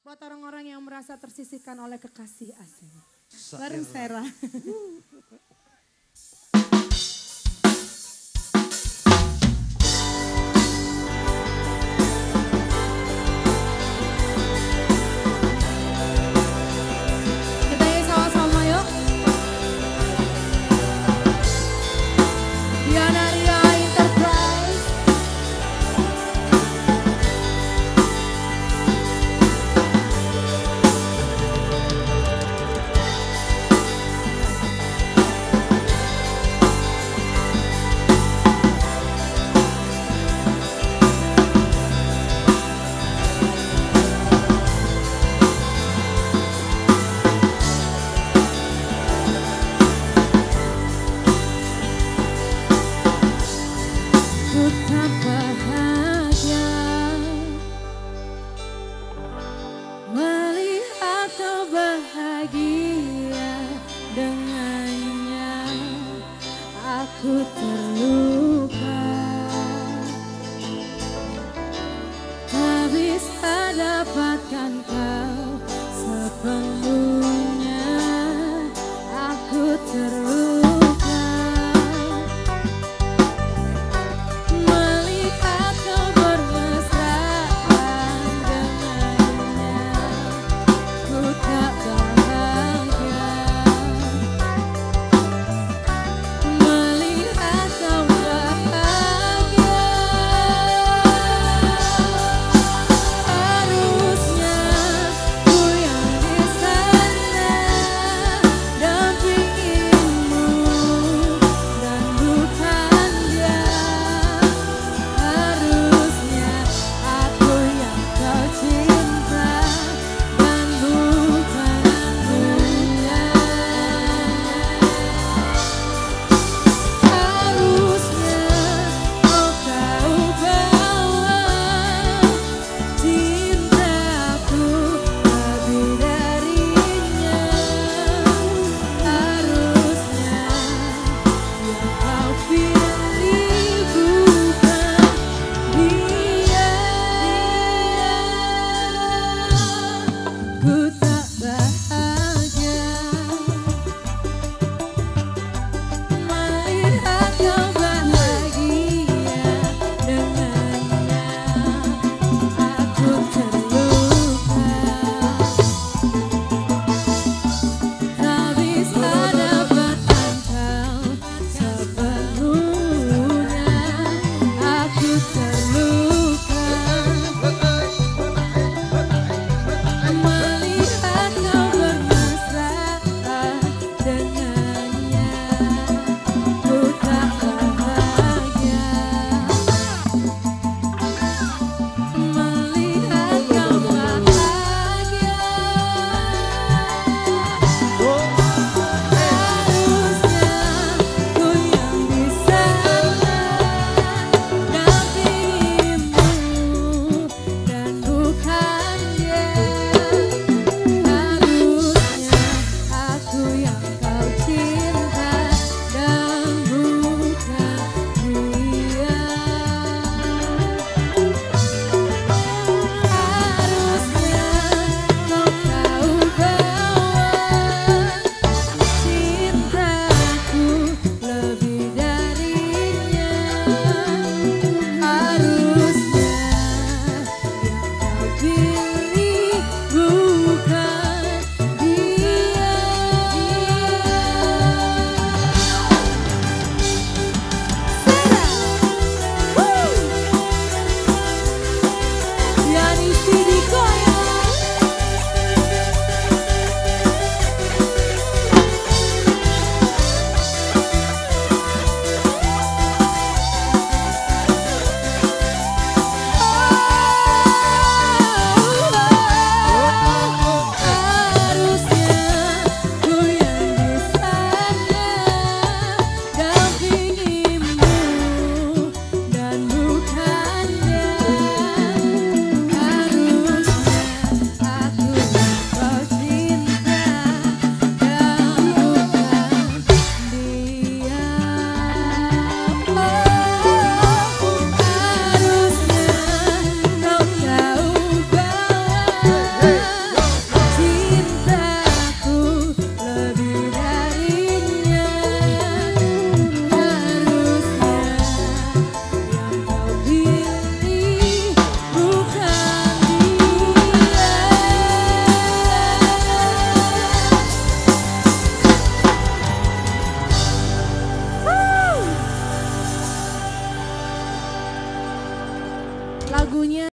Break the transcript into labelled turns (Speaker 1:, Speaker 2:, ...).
Speaker 1: Buat orang-orang yang merasa tersisihkan oleh kekasih asing. Bareng Sera. tetap bahagia Melihat kau bahagia dengannya. Aku terluka. Tak bisa dapatkan kau sepenuhnya.